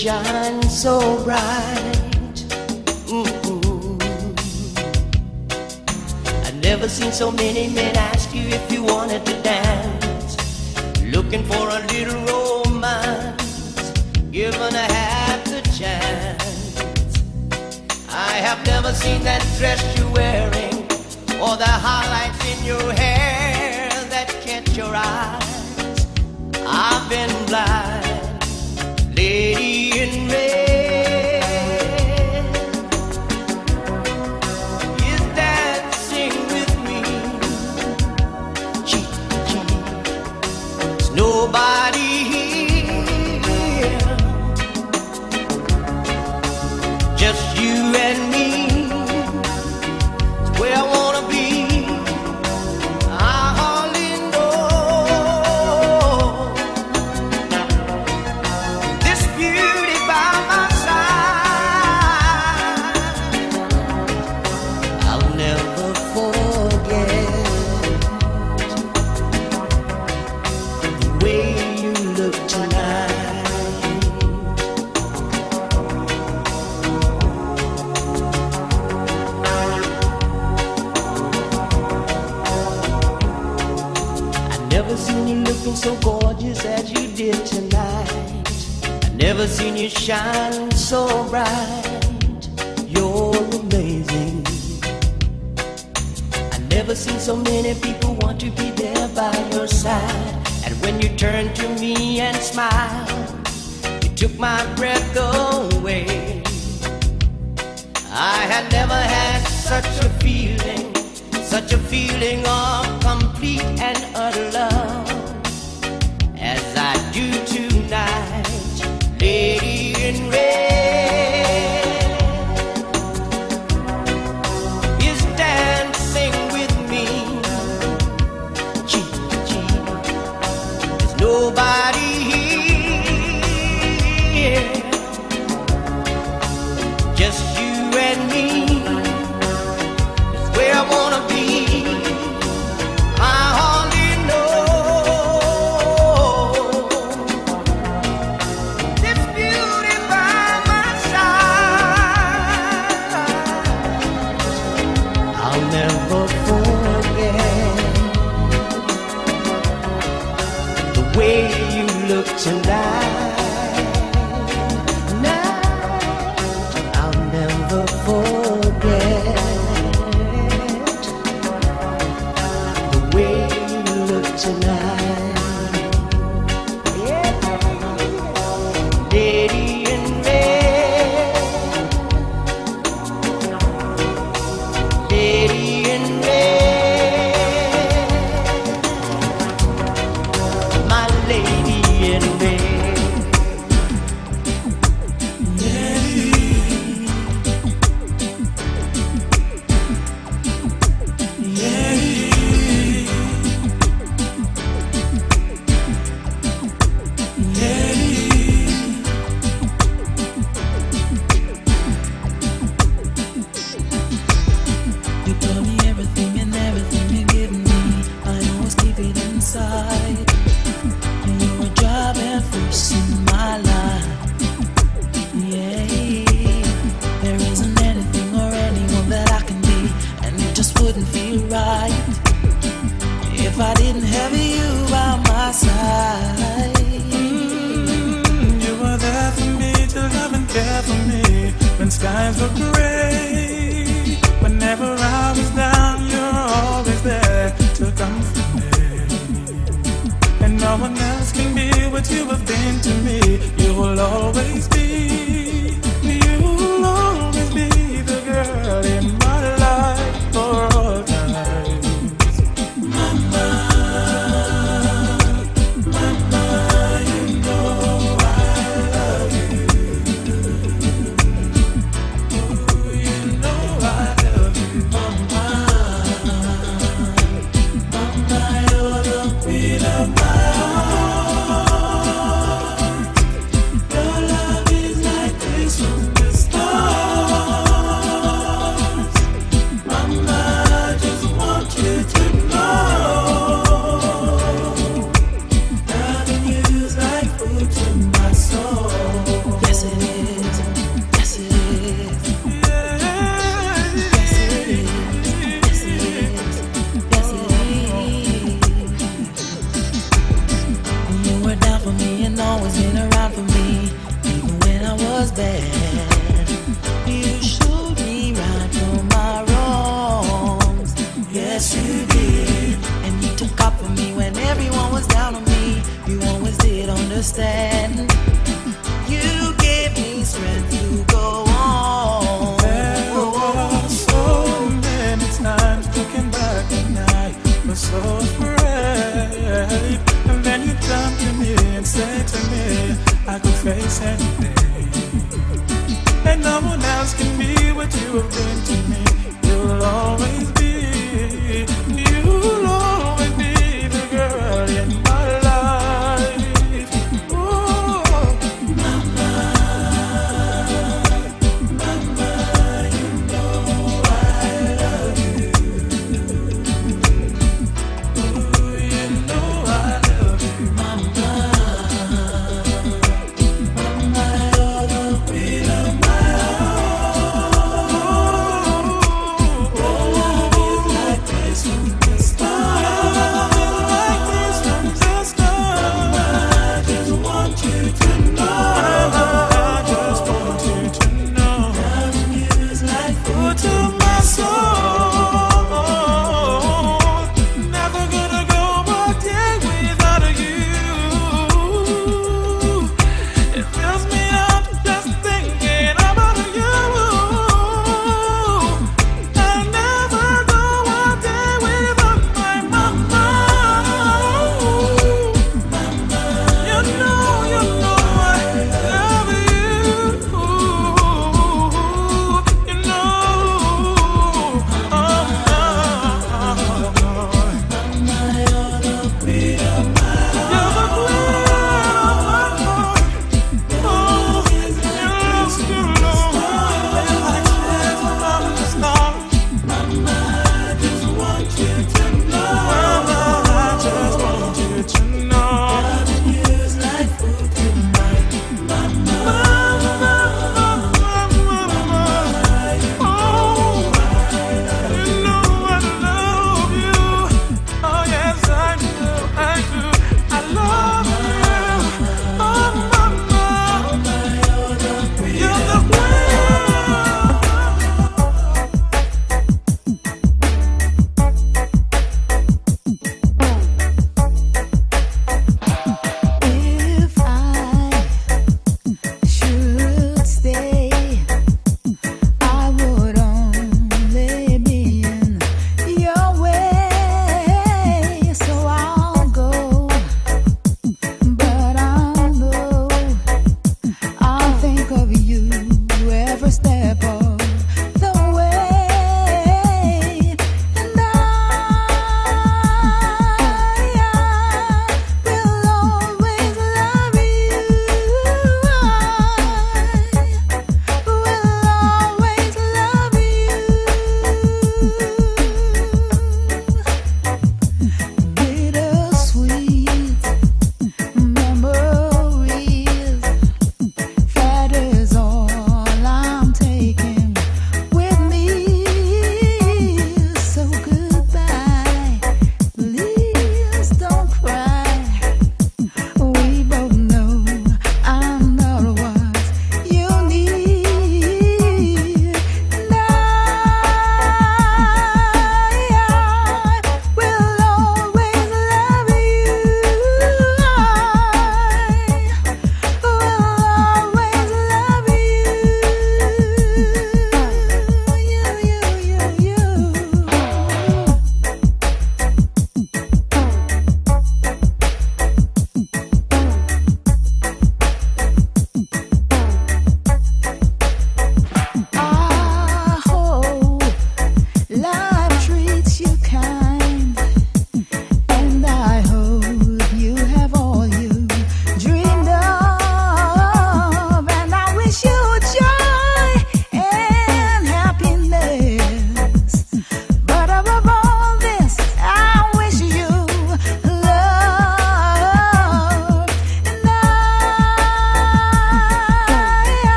shine so bright. Mm-hmm. I've never seen so many men ask you if you wanted to dance. Looking for a little romance, given a half the chance. I have never seen that dress you're wearing, or the highlights in your hair that catch your eyes. I've been blind in me.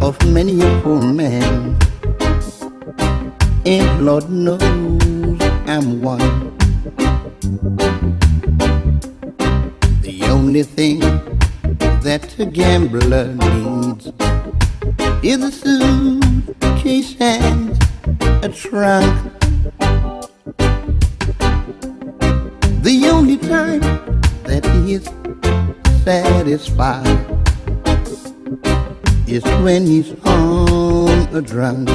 of many a poor man. And Lord knows I'm one. The only thing that a gambler needs is a suitcase and a trunk. The only time that he is satisfied is when he's on a drunk.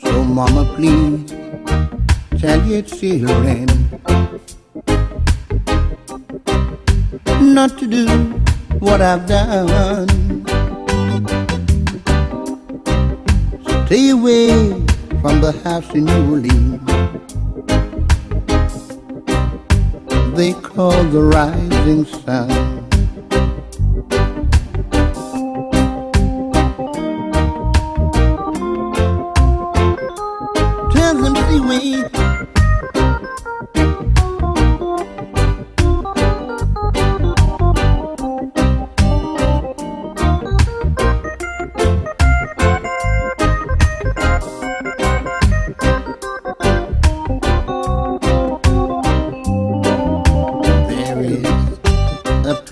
So, Mama, please tell your children not to do what I've done. Stay away from the house in New Orleans. They call the rising sun.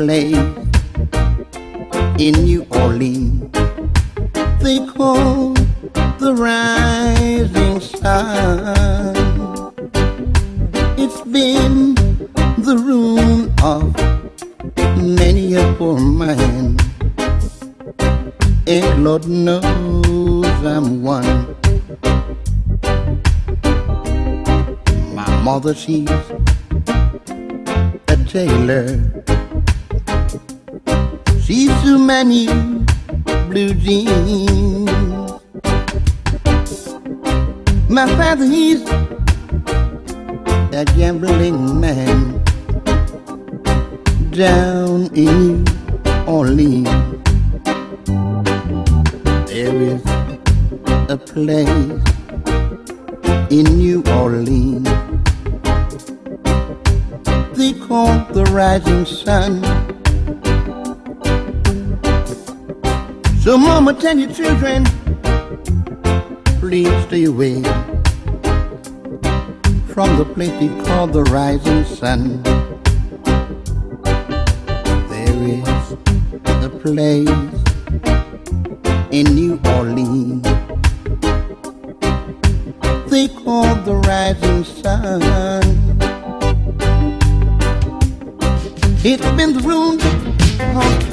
flame. the rising sun. So, Mama, tell your children, please stay away from the place they call the rising sun. There is the place in New Orleans they call the rising sun. It's been the room.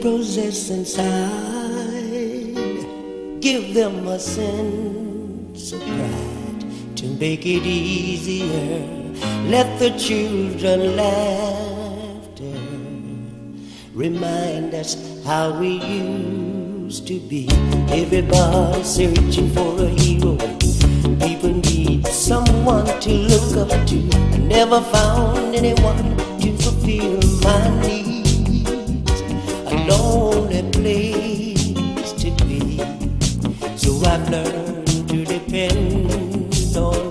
possess inside. Give them a sense of pride to make it easier. Let the children laughter remind us how we used to be. Everybody searching for a hero. People need someone to look up to. I never found anyone learned to depend on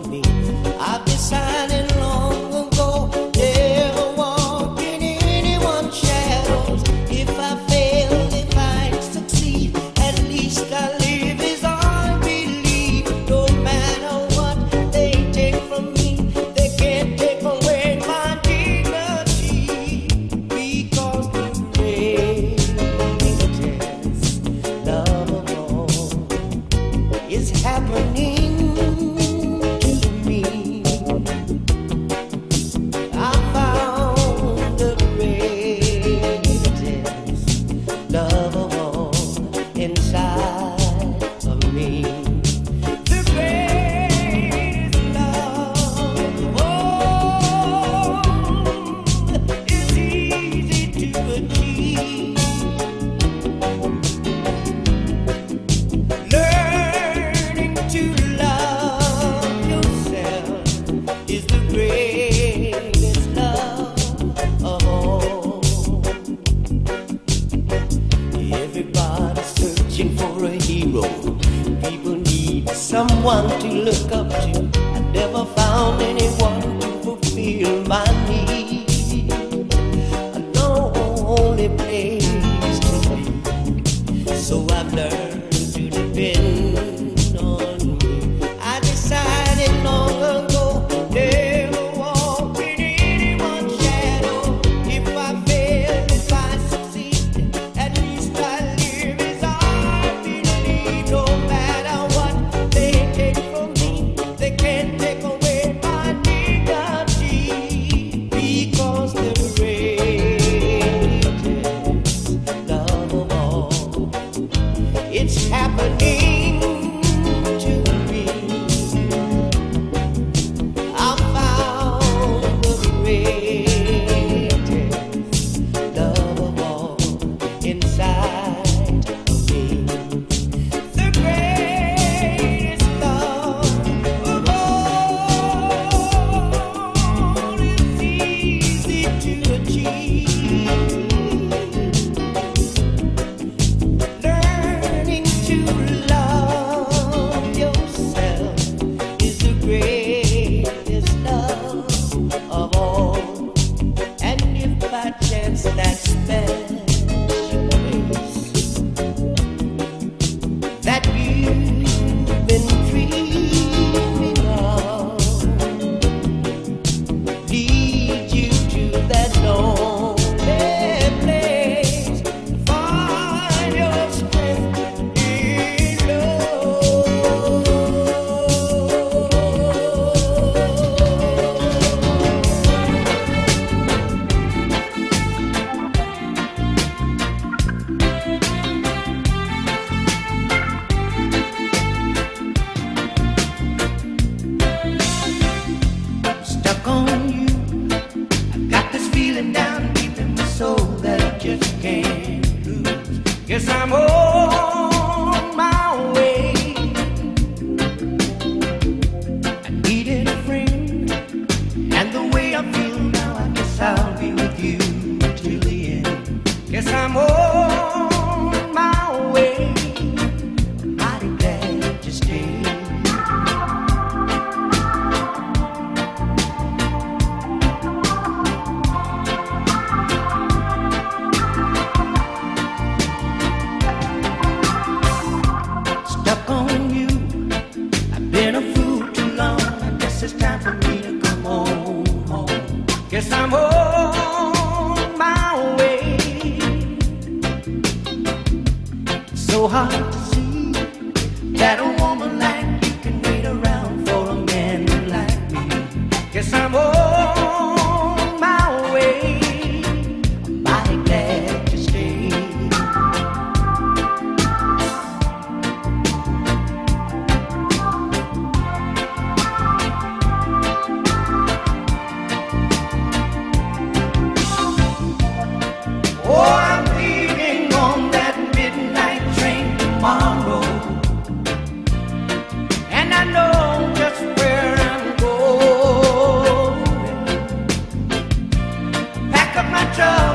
Pack up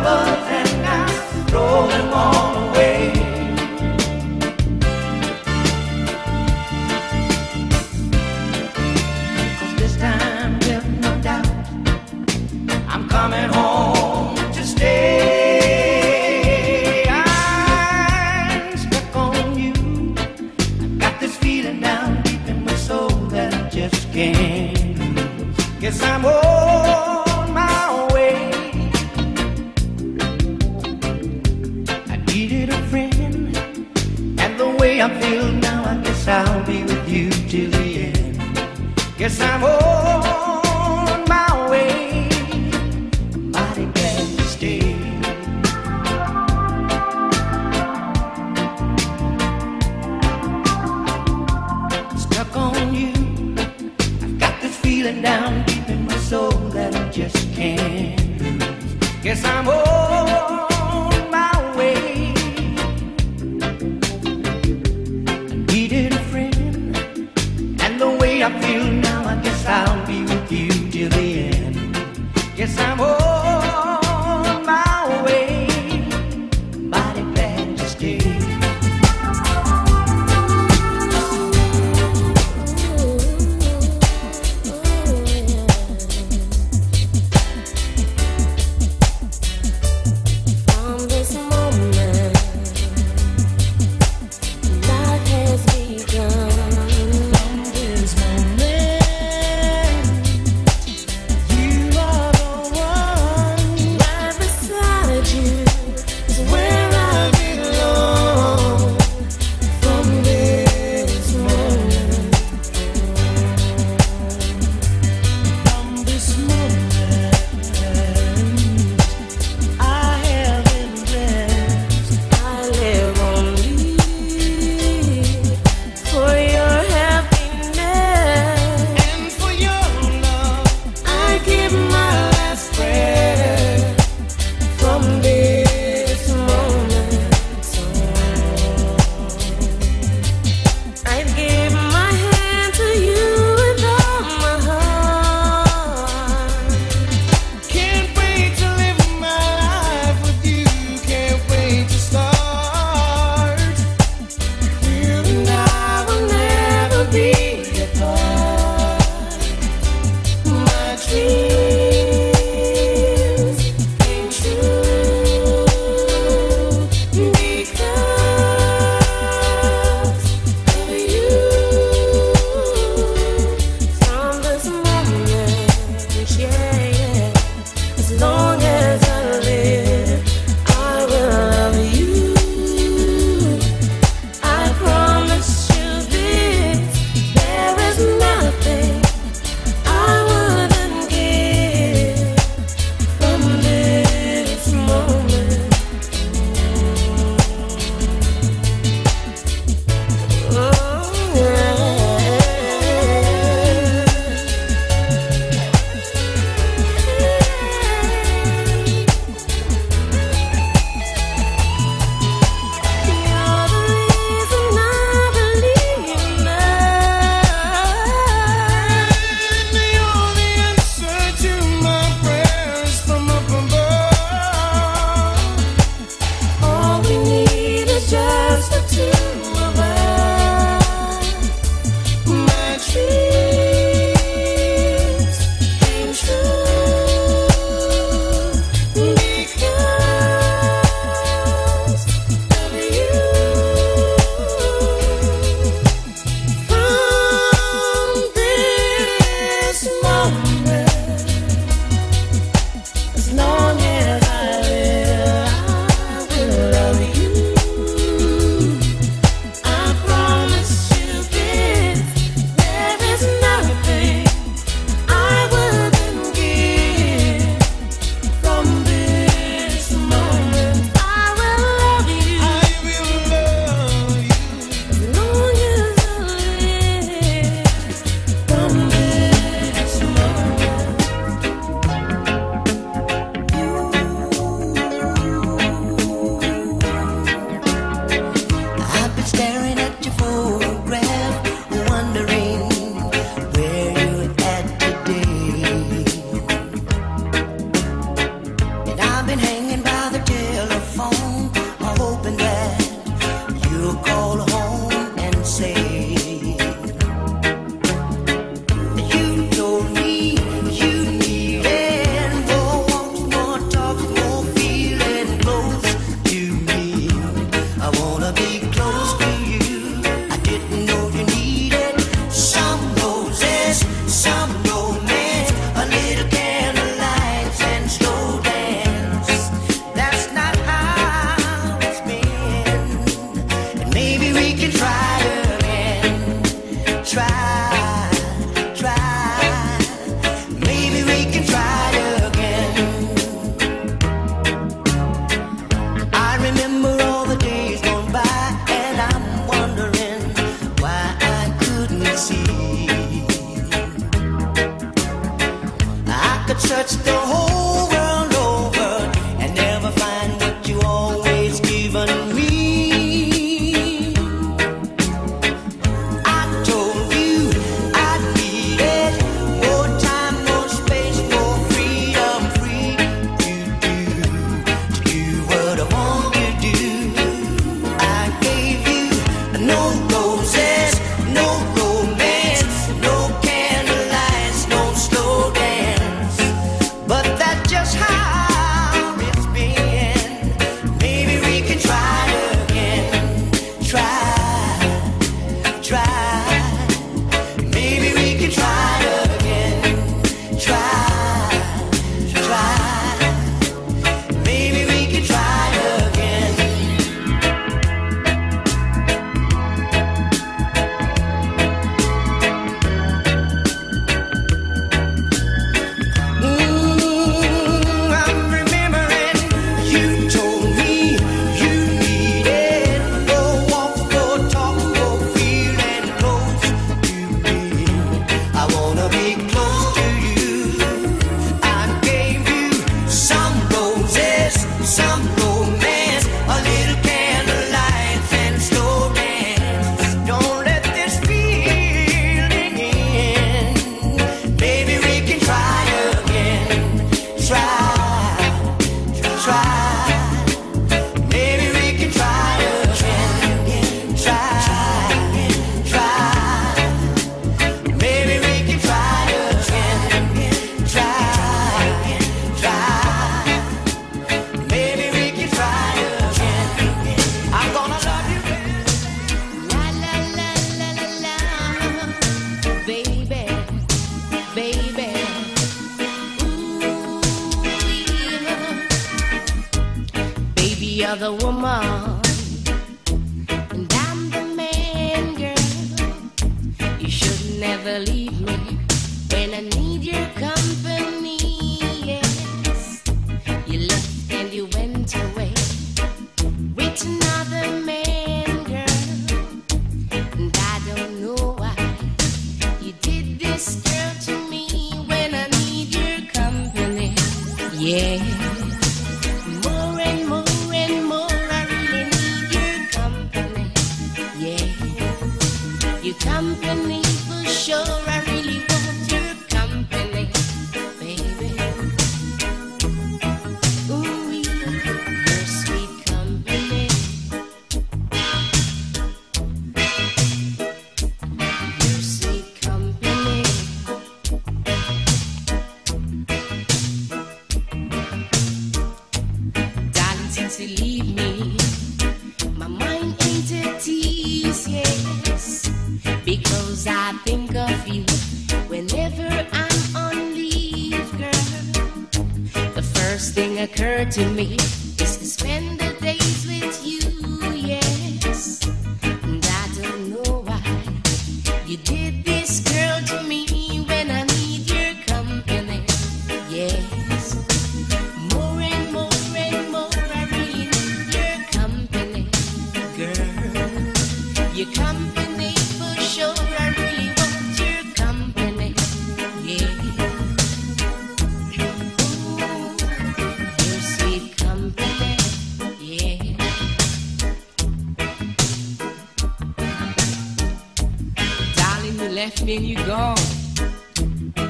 And you gone.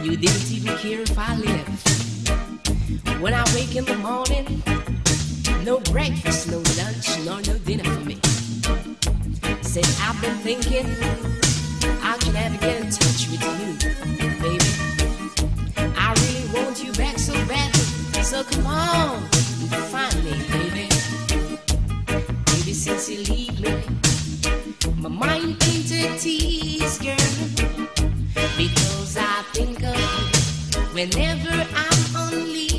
You didn't even care if I lived. When I wake in the morning, no breakfast, no lunch, nor no dinner for me. Since I've been thinking, I can never get in touch with you, baby. I really want you back so badly, so come on find me, baby. Baby, since you leave me, my mind painted tears, girl. Whenever I'm lonely.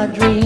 My dreams,